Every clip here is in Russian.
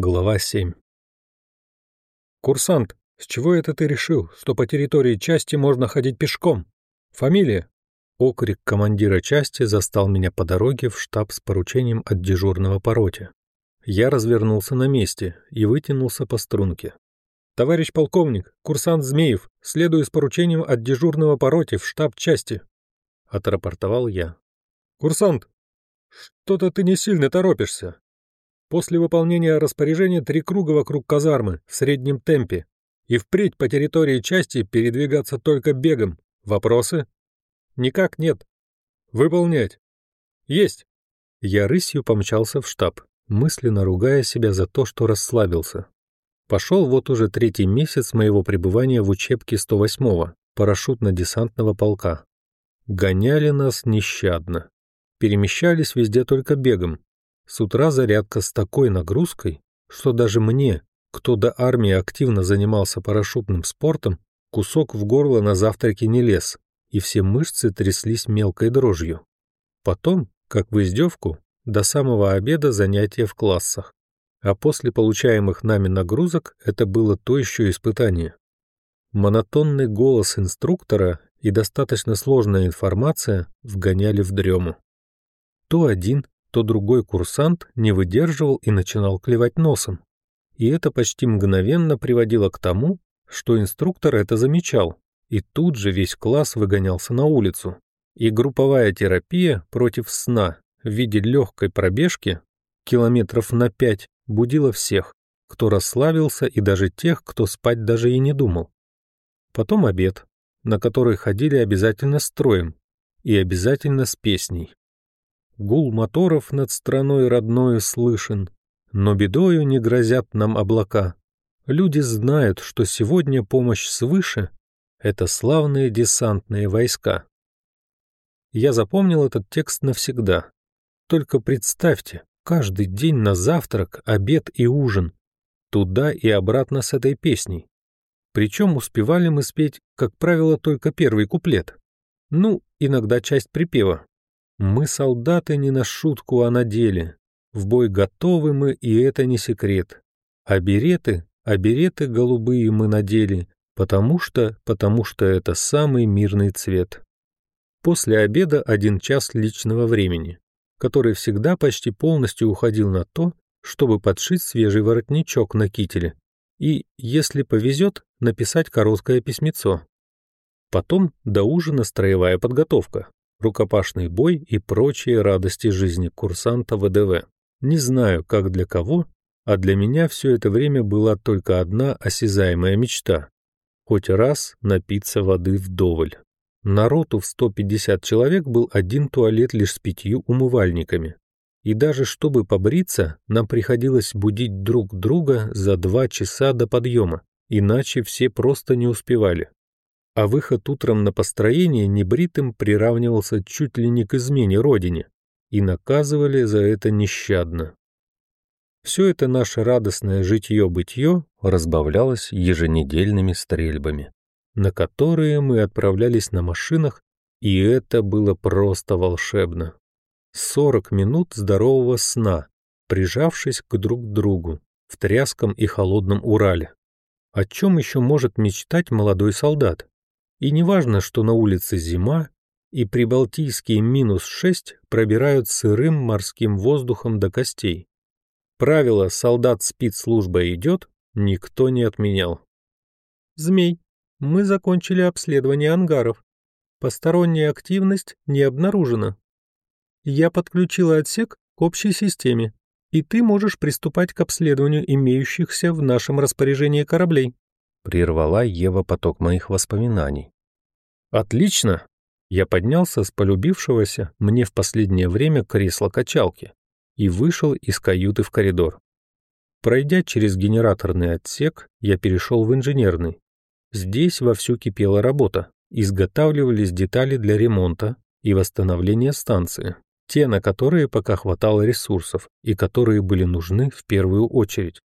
Глава 7 «Курсант, с чего это ты решил, что по территории части можно ходить пешком? Фамилия?» Окрик командира части застал меня по дороге в штаб с поручением от дежурного по роте. Я развернулся на месте и вытянулся по струнке. «Товарищ полковник, курсант Змеев, следую с поручением от дежурного по роте в штаб части», — отрапортовал я. «Курсант, что-то ты не сильно торопишься. После выполнения распоряжения три круга вокруг казармы в среднем темпе. И впредь по территории части передвигаться только бегом. Вопросы? Никак нет. Выполнять. Есть. Я рысью помчался в штаб, мысленно ругая себя за то, что расслабился. Пошел вот уже третий месяц моего пребывания в учебке 108-го парашютно-десантного полка. Гоняли нас нещадно. Перемещались везде только бегом, с утра зарядка с такой нагрузкой, что даже мне, кто до армии активно занимался парашютным спортом, кусок в горло на завтраке не лез, и все мышцы тряслись мелкой дрожью. Потом, как в издевку, до самого обеда занятия в классах. А после получаемых нами нагрузок это было то еще испытание. Монотонный голос инструктора и достаточно сложная информация вгоняли в дрему. То один, то другой курсант не выдерживал и начинал клевать носом. И это почти мгновенно приводило к тому, что инструктор это замечал, и тут же весь класс выгонялся на улицу. И групповая терапия против сна в виде легкой пробежки километров на пять будила всех, кто расслабился и даже тех, кто спать даже и не думал. Потом обед, на который ходили обязательно строем и обязательно с песней. Гул моторов над страной родною слышен, но бедою не грозят нам облака. Люди знают, что сегодня помощь свыше — это славные десантные войска. Я запомнил этот текст навсегда. Только представьте, каждый день на завтрак, обед и ужин. Туда и обратно с этой песней. Причем успевали мы спеть, как правило, только первый куплет. Ну, иногда часть припева, мы солдаты не на шутку, а на деле. В бой готовы мы, и это не секрет. А береты, а береты голубые мы надели, потому что, потому что это самый мирный цвет. После обеда один час личного времени, который всегда почти полностью уходил на то, чтобы подшить свежий воротничок на кителе и, если повезет, написать короткое письмецо. Потом до ужина строевая подготовка рукопашный бой и прочие радости жизни курсанта ВДВ. Не знаю, как для кого, а для меня все это время была только одна осязаемая мечта — хоть раз напиться воды вдоволь. На роту в 150 человек был один туалет лишь с пятью умывальниками. И даже чтобы побриться, нам приходилось будить друг друга за два часа до подъема, иначе все просто не успевали а выход утром на построение небритым приравнивался чуть ли не к измене родине, и наказывали за это нещадно. Все это наше радостное житье-бытье разбавлялось еженедельными стрельбами, на которые мы отправлялись на машинах, и это было просто волшебно. Сорок минут здорового сна, прижавшись к друг другу в тряском и холодном Урале. О чем еще может мечтать молодой солдат? И неважно, что на улице зима, и прибалтийские минус 6 пробирают сырым морским воздухом до костей. Правило «солдат спит, служба идет» никто не отменял. «Змей, мы закончили обследование ангаров. Посторонняя активность не обнаружена. Я подключила отсек к общей системе, и ты можешь приступать к обследованию имеющихся в нашем распоряжении кораблей. Прервала Ева поток моих воспоминаний. «Отлично!» Я поднялся с полюбившегося мне в последнее время кресла-качалки и вышел из каюты в коридор. Пройдя через генераторный отсек, я перешел в инженерный. Здесь вовсю кипела работа. Изготавливались детали для ремонта и восстановления станции, те, на которые пока хватало ресурсов и которые были нужны в первую очередь.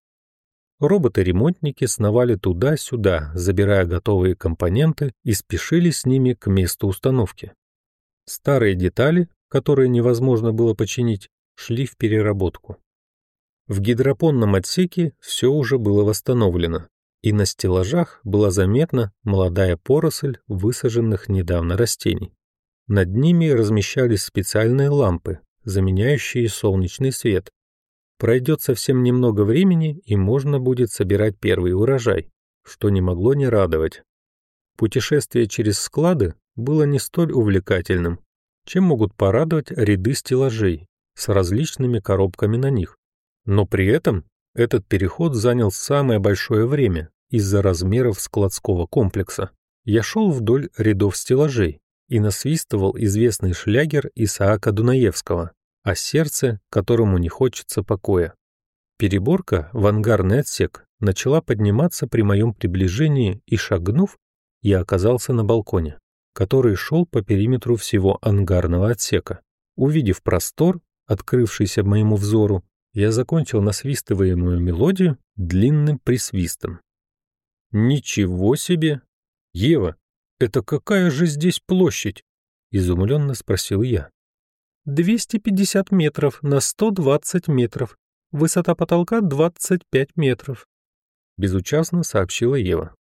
Роботы-ремонтники сновали туда-сюда, забирая готовые компоненты и спешили с ними к месту установки. Старые детали, которые невозможно было починить, шли в переработку. В гидропонном отсеке все уже было восстановлено, и на стеллажах была заметна молодая поросль высаженных недавно растений. Над ними размещались специальные лампы, заменяющие солнечный свет. Пройдет совсем немного времени, и можно будет собирать первый урожай, что не могло не радовать. Путешествие через склады было не столь увлекательным, чем могут порадовать ряды стеллажей с различными коробками на них. Но при этом этот переход занял самое большое время из-за размеров складского комплекса. Я шел вдоль рядов стеллажей и насвистывал известный шлягер Исаака Дунаевского о сердце, которому не хочется покоя. Переборка в ангарный отсек начала подниматься при моем приближении и, шагнув, я оказался на балконе, который шел по периметру всего ангарного отсека. Увидев простор, открывшийся моему взору, я закончил насвистываемую мелодию длинным присвистом. «Ничего себе! Ева, это какая же здесь площадь?» — изумленно спросил я. «250 метров на 120 метров. Высота потолка 25 метров», — безучастно сообщила Ева.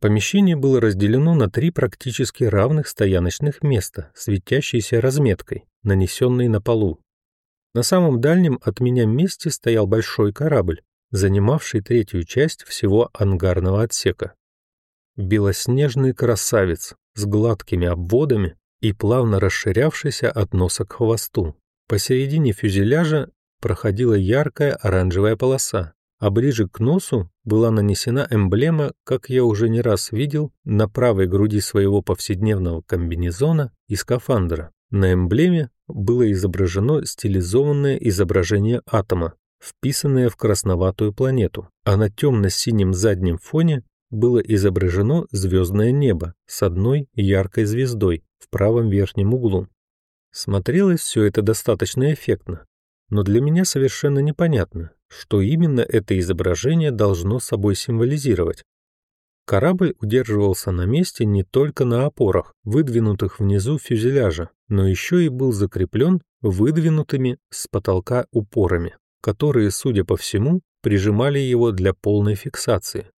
Помещение было разделено на три практически равных стояночных места, светящейся разметкой, нанесенной на полу. На самом дальнем от меня месте стоял большой корабль, занимавший третью часть всего ангарного отсека. Белоснежный красавец с гладкими обводами и плавно расширявшийся от носа к хвосту. Посередине фюзеляжа проходила яркая оранжевая полоса, а ближе к носу была нанесена эмблема, как я уже не раз видел, на правой груди своего повседневного комбинезона и скафандра. На эмблеме было изображено стилизованное изображение атома, вписанное в красноватую планету, а на темно-синем заднем фоне было изображено звездное небо с одной яркой звездой в правом верхнем углу. Смотрелось все это достаточно эффектно, но для меня совершенно непонятно, что именно это изображение должно собой символизировать. Корабль удерживался на месте не только на опорах, выдвинутых внизу фюзеляжа, но еще и был закреплен выдвинутыми с потолка упорами, которые, судя по всему, прижимали его для полной фиксации.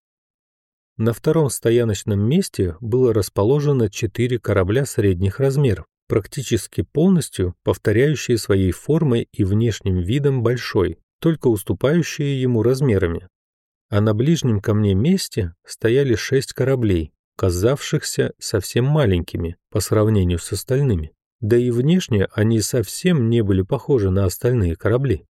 На втором стояночном месте было расположено четыре корабля средних размеров, практически полностью повторяющие своей формой и внешним видом большой, только уступающие ему размерами а на ближнем ко мне месте стояли шесть кораблей, казавшихся совсем маленькими по сравнению с остальными. Да и внешне они совсем не были похожи на остальные корабли.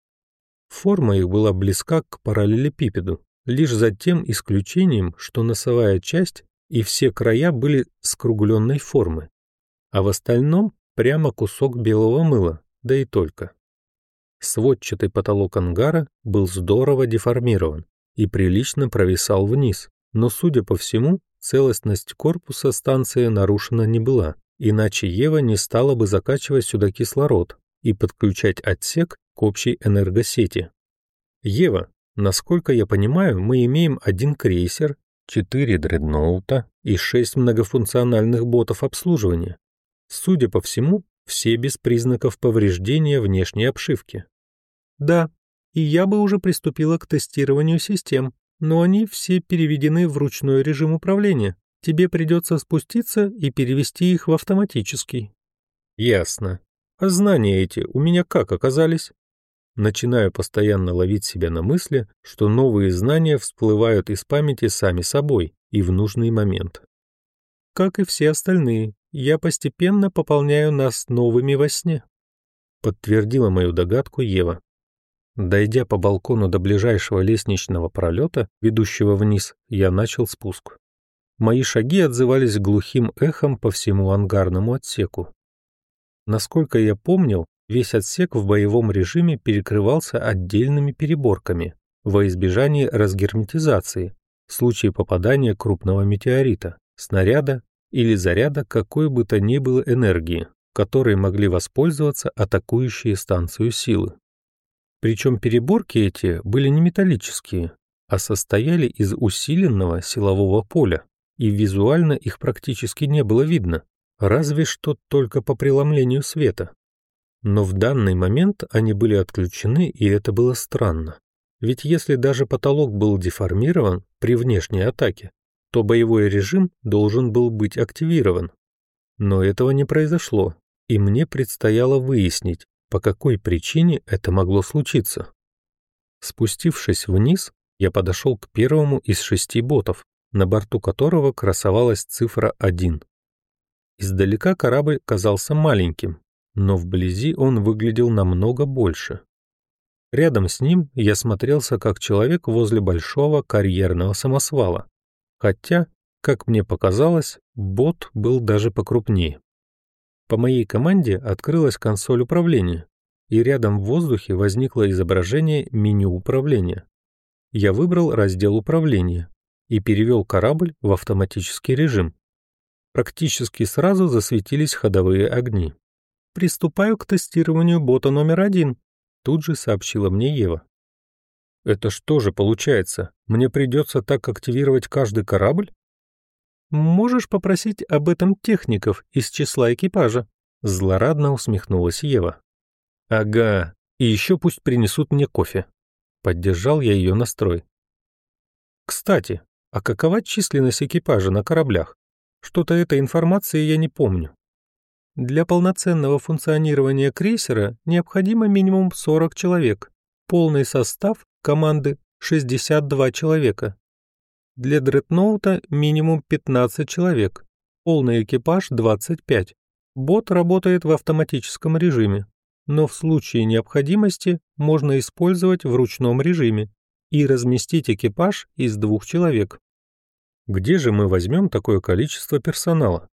Форма их была близка к параллелепипеду, лишь за тем исключением, что носовая часть и все края были скругленной формы, а в остальном прямо кусок белого мыла, да и только. Сводчатый потолок ангара был здорово деформирован, и прилично провисал вниз, но, судя по всему, целостность корпуса станции нарушена не была, иначе Ева не стала бы закачивать сюда кислород и подключать отсек к общей энергосети. Ева, насколько я понимаю, мы имеем один крейсер, четыре дредноута и шесть многофункциональных ботов обслуживания. Судя по всему, все без признаков повреждения внешней обшивки. Да, и я бы уже приступила к тестированию систем, но они все переведены в ручной режим управления. Тебе придется спуститься и перевести их в автоматический. Ясно. А знания эти у меня как оказались? Начинаю постоянно ловить себя на мысли, что новые знания всплывают из памяти сами собой и в нужный момент. Как и все остальные, я постепенно пополняю нас новыми во сне. Подтвердила мою догадку Ева. Дойдя по балкону до ближайшего лестничного пролета, ведущего вниз, я начал спуск. Мои шаги отзывались глухим эхом по всему ангарному отсеку. Насколько я помнил, весь отсек в боевом режиме перекрывался отдельными переборками во избежание разгерметизации в случае попадания крупного метеорита, снаряда или заряда какой бы то ни было энергии, которой могли воспользоваться атакующие станцию силы. Причем переборки эти были не металлические, а состояли из усиленного силового поля, и визуально их практически не было видно, разве что только по преломлению света. Но в данный момент они были отключены, и это было странно. Ведь если даже потолок был деформирован при внешней атаке, то боевой режим должен был быть активирован. Но этого не произошло, и мне предстояло выяснить, по какой причине это могло случиться. Спустившись вниз, я подошел к первому из шести ботов, на борту которого красовалась цифра 1. Издалека корабль казался маленьким, но вблизи он выглядел намного больше. Рядом с ним я смотрелся как человек возле большого карьерного самосвала, хотя, как мне показалось, бот был даже покрупнее. По моей команде открылась консоль управления, и рядом в воздухе возникло изображение меню управления. Я выбрал раздел управления и перевел корабль в автоматический режим. Практически сразу засветились ходовые огни. «Приступаю к тестированию бота номер один», тут же сообщила мне Ева. «Это что же получается? Мне придется так активировать каждый корабль?» «Можешь попросить об этом техников из числа экипажа», злорадно усмехнулась Ева. «Ага, и еще пусть принесут мне кофе». Поддержал я ее настрой. «Кстати, а какова численность экипажа на кораблях? Что-то этой информации я не помню». Для полноценного функционирования крейсера необходимо минимум 40 человек. Полный состав команды 62 человека. Для дредноута минимум 15 человек. Полный экипаж 25. Бот работает в автоматическом режиме, но в случае необходимости можно использовать в ручном режиме и разместить экипаж из двух человек. Где же мы возьмем такое количество персонала?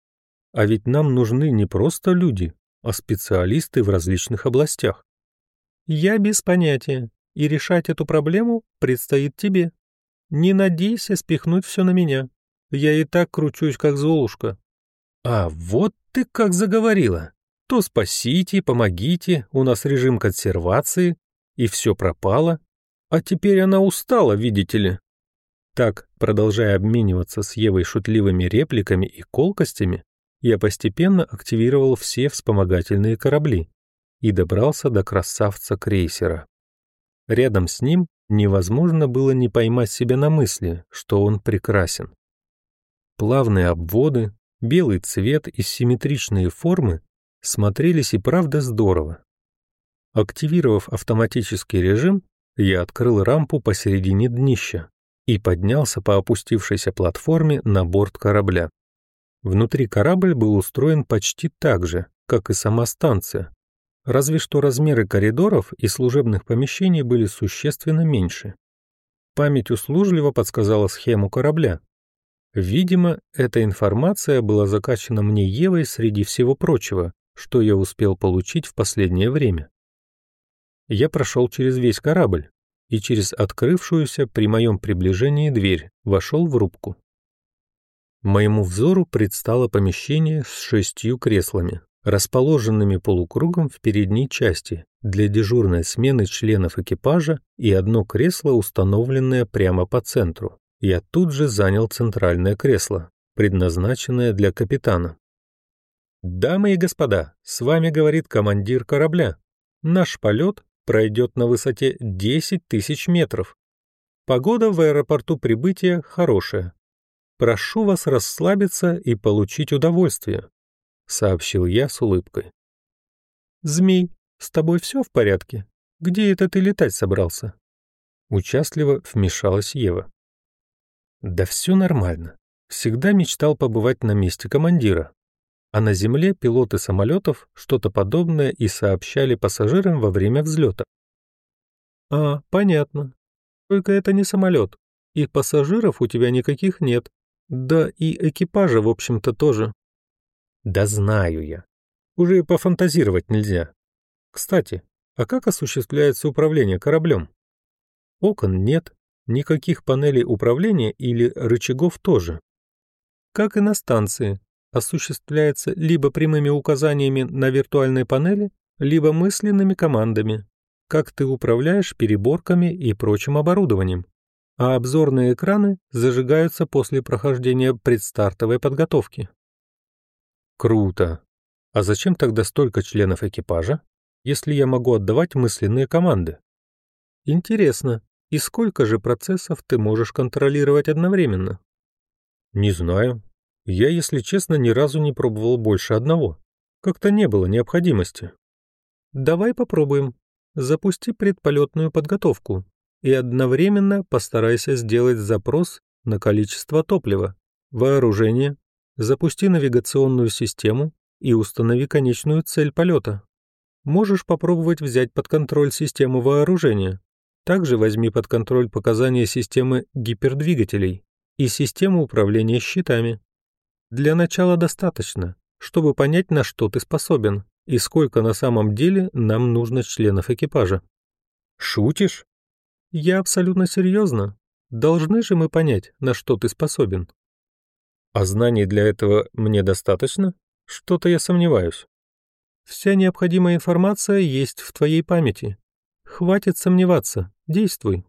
А ведь нам нужны не просто люди, а специалисты в различных областях. Я без понятия, и решать эту проблему предстоит тебе. Не надейся спихнуть все на меня. Я и так кручусь, как Золушка. А вот ты как заговорила. То спасите, помогите, у нас режим консервации, и все пропало. А теперь она устала, видите ли. Так, продолжая обмениваться с Евой шутливыми репликами и колкостями, я постепенно активировал все вспомогательные корабли и добрался до красавца-крейсера. Рядом с ним невозможно было не поймать себя на мысли, что он прекрасен. Плавные обводы, белый цвет и симметричные формы смотрелись и правда здорово. Активировав автоматический режим, я открыл рампу посередине днища и поднялся по опустившейся платформе на борт корабля. Внутри корабль был устроен почти так же, как и сама станция, разве что размеры коридоров и служебных помещений были существенно меньше. Память услужливо подсказала схему корабля. Видимо, эта информация была закачана мне Евой среди всего прочего, что я успел получить в последнее время. Я прошел через весь корабль и через открывшуюся при моем приближении дверь вошел в рубку. Моему взору предстало помещение с шестью креслами, расположенными полукругом в передней части для дежурной смены членов экипажа и одно кресло, установленное прямо по центру. Я тут же занял центральное кресло, предназначенное для капитана. «Дамы и господа, с вами говорит командир корабля. Наш полет пройдет на высоте 10 тысяч метров. Погода в аэропорту прибытия хорошая, Прошу вас расслабиться и получить удовольствие», — сообщил я с улыбкой. «Змей, с тобой все в порядке? Где это ты летать собрался?» Участливо вмешалась Ева. «Да все нормально. Всегда мечтал побывать на месте командира. А на земле пилоты самолетов что-то подобное и сообщали пассажирам во время взлета». «А, понятно. Только это не самолет, и пассажиров у тебя никаких нет», да и экипажа, в общем-то, тоже. Да знаю я. Уже и пофантазировать нельзя. Кстати, а как осуществляется управление кораблем? Окон нет, никаких панелей управления или рычагов тоже. Как и на станции, осуществляется либо прямыми указаниями на виртуальной панели, либо мысленными командами, как ты управляешь переборками и прочим оборудованием а обзорные экраны зажигаются после прохождения предстартовой подготовки. Круто. А зачем тогда столько членов экипажа, если я могу отдавать мысленные команды? Интересно, И сколько же процессов ты можешь контролировать одновременно? Не знаю. Я, если честно, ни разу не пробовал больше одного. Как-то не было необходимости. Давай попробуем. Запусти предполетную подготовку и одновременно постарайся сделать запрос на количество топлива, вооружение, запусти навигационную систему и установи конечную цель полета. Можешь попробовать взять под контроль систему вооружения. Также возьми под контроль показания системы гипердвигателей и систему управления щитами. Для начала достаточно, чтобы понять, на что ты способен и сколько на самом деле нам нужно членов экипажа. Шутишь? Я абсолютно серьезно. Должны же мы понять, на что ты способен. А знаний для этого мне достаточно? Что-то я сомневаюсь. Вся необходимая информация есть в твоей памяти. Хватит сомневаться, действуй.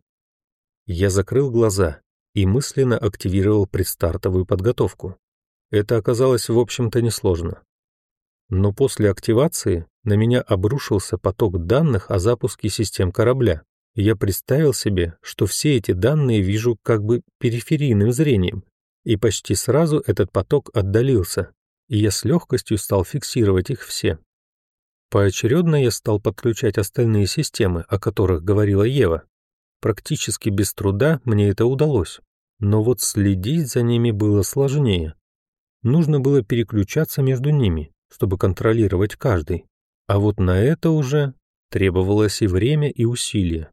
Я закрыл глаза и мысленно активировал предстартовую подготовку. Это оказалось, в общем-то, несложно. Но после активации на меня обрушился поток данных о запуске систем корабля. Я представил себе, что все эти данные вижу как бы периферийным зрением, и почти сразу этот поток отдалился, и я с легкостью стал фиксировать их все. Поочередно я стал подключать остальные системы, о которых говорила Ева. Практически без труда мне это удалось, но вот следить за ними было сложнее. Нужно было переключаться между ними, чтобы контролировать каждый, а вот на это уже требовалось и время, и усилия.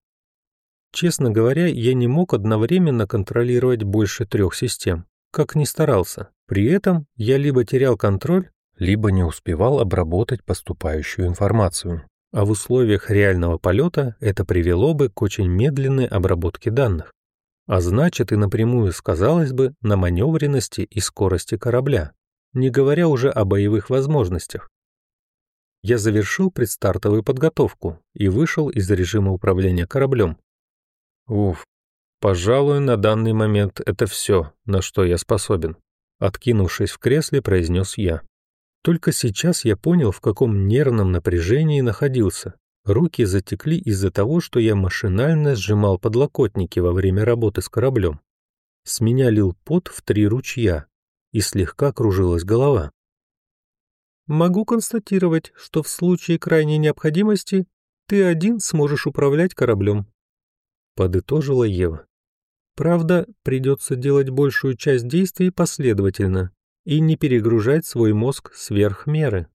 Честно говоря, я не мог одновременно контролировать больше трех систем, как ни старался. При этом я либо терял контроль, либо не успевал обработать поступающую информацию. А в условиях реального полета это привело бы к очень медленной обработке данных. А значит и напрямую сказалось бы на маневренности и скорости корабля, не говоря уже о боевых возможностях. Я завершил предстартовую подготовку и вышел из режима управления кораблем. Уф, пожалуй, на данный момент это все, на что я способен. Откинувшись в кресле, произнес я. Только сейчас я понял, в каком нервном напряжении находился. Руки затекли из-за того, что я машинально сжимал подлокотники во время работы с кораблем. С меня лил пот в три ручья, и слегка кружилась голова. «Могу констатировать, что в случае крайней необходимости ты один сможешь управлять кораблем», — подытожила Ева. «Правда, придется делать большую часть действий последовательно, и не перегружать свой мозг сверх меры.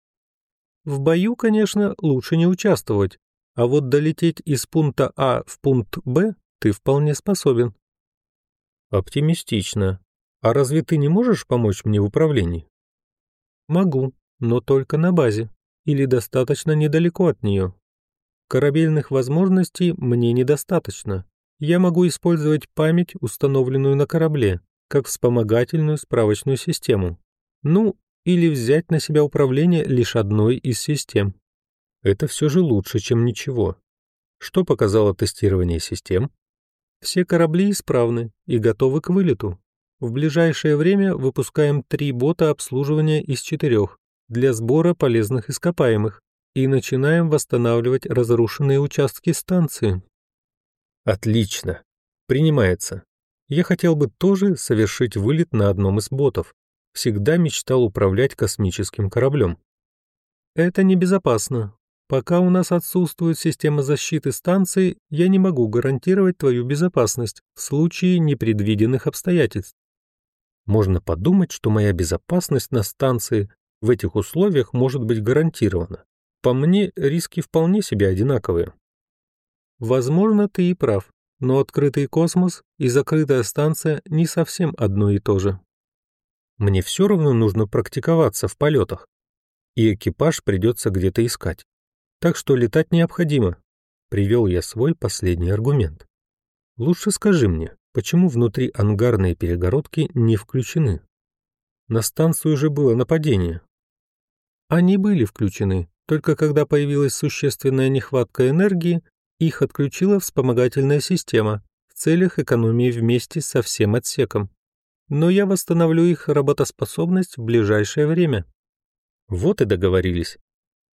В бою, конечно, лучше не участвовать, а вот долететь из пункта А в пункт Б ты вполне способен. Оптимистично. А разве ты не можешь помочь мне в управлении? Могу, но только на базе или достаточно недалеко от нее. Корабельных возможностей мне недостаточно. Я могу использовать память, установленную на корабле, как вспомогательную справочную систему. Ну, или взять на себя управление лишь одной из систем. Это все же лучше, чем ничего. Что показало тестирование систем? Все корабли исправны и готовы к вылету. В ближайшее время выпускаем три бота обслуживания из четырех для сбора полезных ископаемых и начинаем восстанавливать разрушенные участки станции. Отлично. Принимается. Я хотел бы тоже совершить вылет на одном из ботов. Всегда мечтал управлять космическим кораблем. Это небезопасно. Пока у нас отсутствует система защиты станции, я не могу гарантировать твою безопасность в случае непредвиденных обстоятельств. Можно подумать, что моя безопасность на станции в этих условиях может быть гарантирована. По мне, риски вполне себе одинаковые. Возможно, ты и прав но открытый космос и закрытая станция не совсем одно и то же. Мне все равно нужно практиковаться в полетах, и экипаж придется где-то искать. Так что летать необходимо. Привел я свой последний аргумент. Лучше скажи мне, почему внутри ангарные перегородки не включены? На станцию уже было нападение. Они были включены, только когда появилась существенная нехватка энергии, их отключила вспомогательная система в целях экономии вместе со всем отсеком. Но я восстановлю их работоспособность в ближайшее время. Вот и договорились.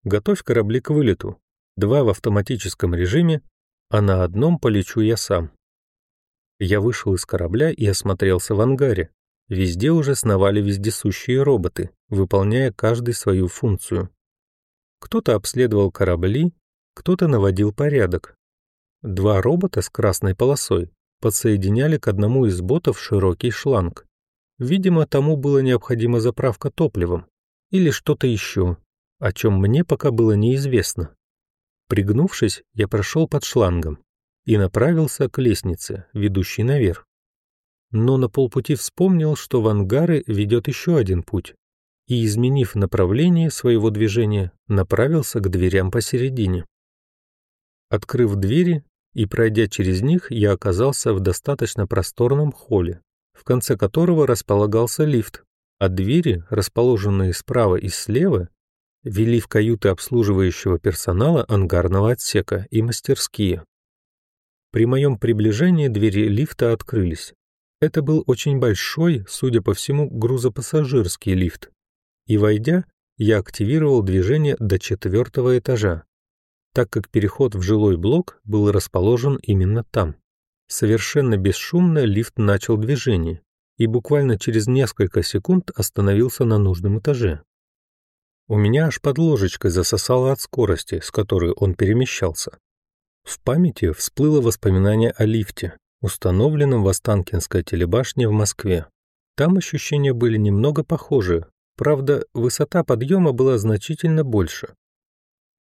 Готовь корабли к вылету. Два в автоматическом режиме, а на одном полечу я сам. Я вышел из корабля и осмотрелся в ангаре. Везде уже сновали вездесущие роботы, выполняя каждый свою функцию. Кто-то обследовал корабли, кто-то наводил порядок. Два робота с красной полосой подсоединяли к одному из ботов широкий шланг. Видимо, тому была необходима заправка топливом или что-то еще, о чем мне пока было неизвестно. Пригнувшись, я прошел под шлангом и направился к лестнице, ведущей наверх но на полпути вспомнил, что в ангары ведет еще один путь, и, изменив направление своего движения, направился к дверям посередине. Открыв двери и пройдя через них, я оказался в достаточно просторном холле, в конце которого располагался лифт, а двери, расположенные справа и слева, вели в каюты обслуживающего персонала ангарного отсека и мастерские. При моем приближении двери лифта открылись, это был очень большой, судя по всему, грузопассажирский лифт. И войдя, я активировал движение до четвертого этажа, так как переход в жилой блок был расположен именно там. Совершенно бесшумно лифт начал движение и буквально через несколько секунд остановился на нужном этаже. У меня аж под ложечкой засосало от скорости, с которой он перемещался. В памяти всплыло воспоминание о лифте, установленном в Останкинской телебашне в Москве. Там ощущения были немного похожи, правда, высота подъема была значительно больше.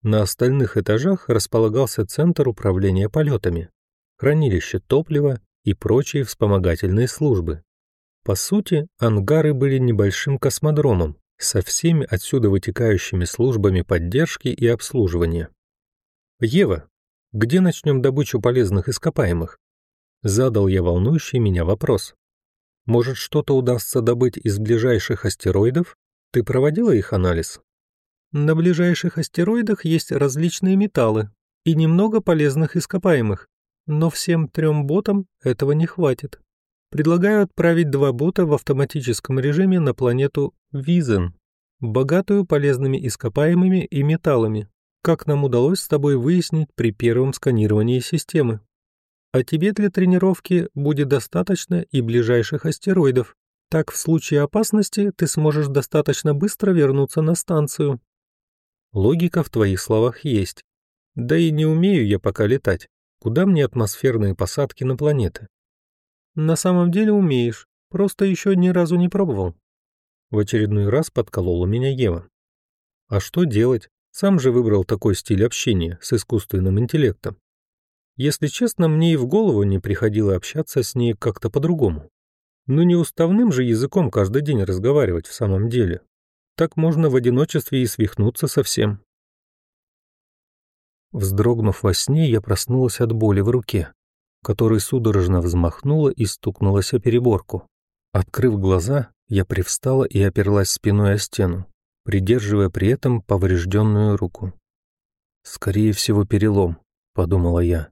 На остальных этажах располагался центр управления полетами, хранилище топлива и прочие вспомогательные службы. По сути, ангары были небольшим космодромом со всеми отсюда вытекающими службами поддержки и обслуживания. «Ева, где начнем добычу полезных ископаемых?» Задал я волнующий меня вопрос. Может, что-то удастся добыть из ближайших астероидов? Ты проводила их анализ? На ближайших астероидах есть различные металлы и немного полезных ископаемых, но всем трем ботам этого не хватит. Предлагаю отправить два бота в автоматическом режиме на планету Визен, богатую полезными ископаемыми и металлами, как нам удалось с тобой выяснить при первом сканировании системы. А тебе для тренировки будет достаточно и ближайших астероидов. Так в случае опасности ты сможешь достаточно быстро вернуться на станцию. Логика в твоих словах есть. Да и не умею я пока летать. Куда мне атмосферные посадки на планеты? На самом деле умеешь, просто еще ни разу не пробовал. В очередной раз подколола меня Ева. А что делать? Сам же выбрал такой стиль общения с искусственным интеллектом. Если честно, мне и в голову не приходило общаться с ней как-то по-другому. Ну не уставным же языком каждый день разговаривать в самом деле. Так можно в одиночестве и свихнуться совсем. Вздрогнув во сне, я проснулась от боли в руке, которой судорожно взмахнула и стукнулась о переборку. Открыв глаза, я привстала и оперлась спиной о стену, придерживая при этом поврежденную руку. «Скорее всего, перелом», — подумала я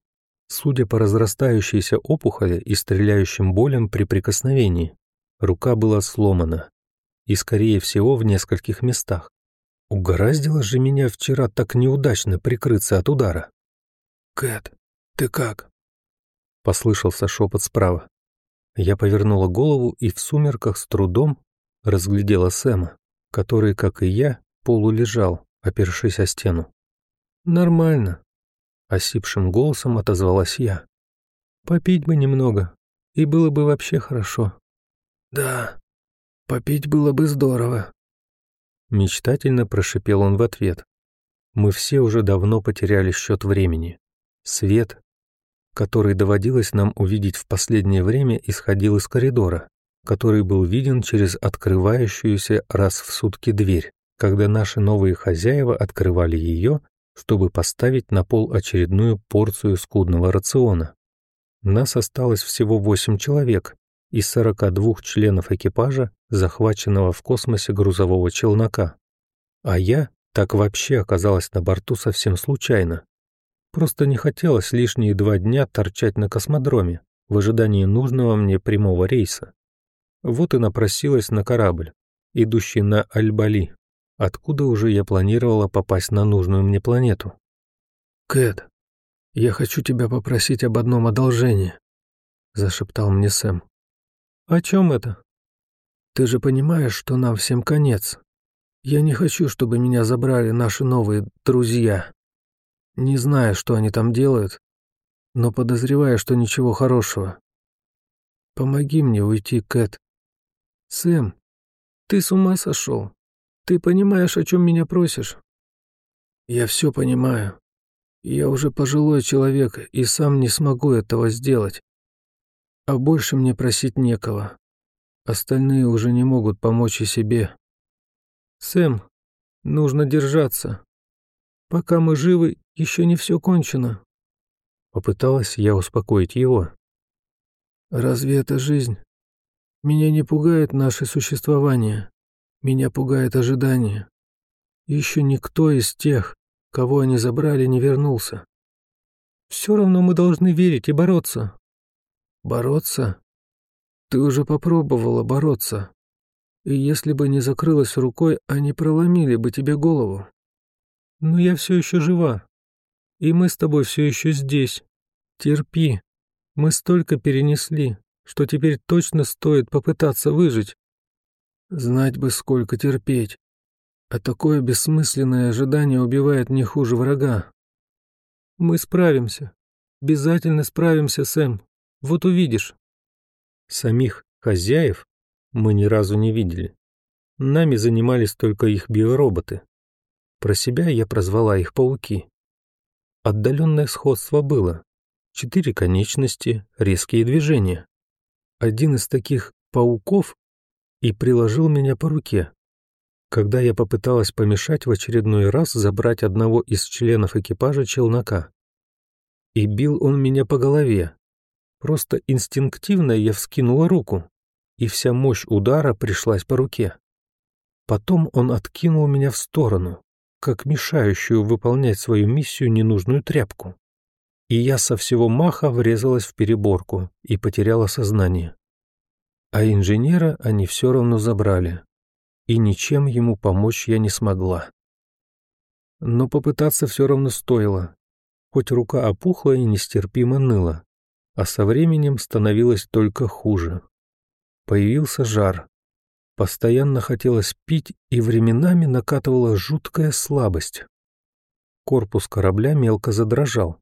судя по разрастающейся опухоли и стреляющим болям при прикосновении. Рука была сломана, и, скорее всего, в нескольких местах. Угораздило же меня вчера так неудачно прикрыться от удара. «Кэт, ты как?» Послышался шепот справа. Я повернула голову и в сумерках с трудом разглядела Сэма, который, как и я, полулежал, опершись о стену. «Нормально», Осипшим голосом отозвалась я. «Попить бы немного, и было бы вообще хорошо». «Да, попить было бы здорово», — мечтательно прошипел он в ответ. Мы все уже давно потеряли счет времени. Свет, который доводилось нам увидеть в последнее время, исходил из коридора, который был виден через открывающуюся раз в сутки дверь, когда наши новые хозяева открывали ее чтобы поставить на пол очередную порцию скудного рациона. Нас осталось всего 8 человек из 42 членов экипажа, захваченного в космосе грузового челнока. А я так вообще оказалась на борту совсем случайно. Просто не хотелось лишние два дня торчать на космодроме в ожидании нужного мне прямого рейса. Вот и напросилась на корабль, идущий на Альбали откуда уже я планировала попасть на нужную мне планету. «Кэт, я хочу тебя попросить об одном одолжении». — зашептал мне Сэм. «О чем это?» «Ты же понимаешь, что нам всем конец. Я не хочу, чтобы меня забрали наши новые друзья. Не знаю, что они там делают, но подозреваю, что ничего хорошего. Помоги мне уйти, Кэт. Сэм, ты с ума сошел? Ты понимаешь, о чем меня просишь? Я все понимаю. Я уже пожилой человек и сам не смогу этого сделать. А больше мне просить некого. Остальные уже не могут помочь и себе. Сэм, нужно держаться. Пока мы живы, еще не все кончено. Попыталась я успокоить его. Разве это жизнь? Меня не пугает наше существование. Меня пугает ожидание. Еще никто из тех, кого они забрали, не вернулся. Все равно мы должны верить и бороться. Бороться? Ты уже попробовала бороться. И если бы не закрылась рукой, они проломили бы тебе голову. Но я все еще жива. И мы с тобой все еще здесь. Терпи. Мы столько перенесли, что теперь точно стоит попытаться выжить. Знать бы, сколько терпеть. А такое бессмысленное ожидание убивает не хуже врага. Мы справимся. Обязательно справимся, Сэм. Вот увидишь. Самих хозяев мы ни разу не видели. Нами занимались только их биороботы. Про себя я прозвала их пауки. Отдаленное сходство было, четыре конечности, резкие движения. Один из таких пауков и приложил меня по руке. Когда я попыталась помешать в очередной раз забрать одного из членов экипажа челнока. И бил он меня по голове. Просто инстинктивно я вскинула руку, и вся мощь удара пришлась по руке. Потом он откинул меня в сторону, как мешающую выполнять свою миссию ненужную тряпку и я со всего маха врезалась в переборку и потеряла сознание. А инженера они все равно забрали, и ничем ему помочь я не смогла. Но попытаться все равно стоило, хоть рука опухла и нестерпимо ныла, а со временем становилось только хуже. Появился жар. Постоянно хотелось пить, и временами накатывала жуткая слабость. Корпус корабля мелко задрожал,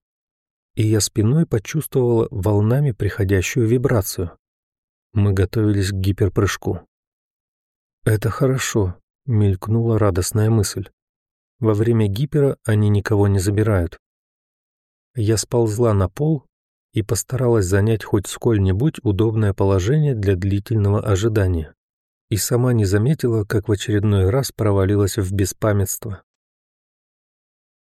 и я спиной почувствовала волнами приходящую вибрацию. Мы готовились к гиперпрыжку. «Это хорошо», — мелькнула радостная мысль. «Во время гипера они никого не забирают». Я сползла на пол и постаралась занять хоть сколь-нибудь удобное положение для длительного ожидания. И сама не заметила, как в очередной раз провалилась в беспамятство.